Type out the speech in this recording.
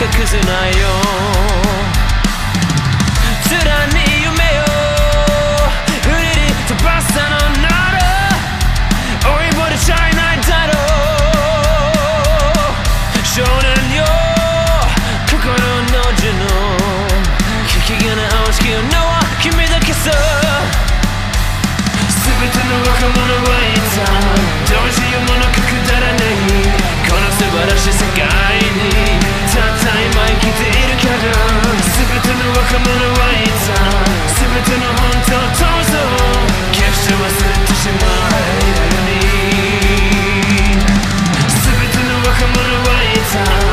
隠せないよ辛に夢を振りに飛ばしたのなら老いぼれちゃいないだろう少年よ心の呪文引き金を突きるのは君だけさ time.